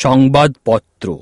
সংবাদপত্র।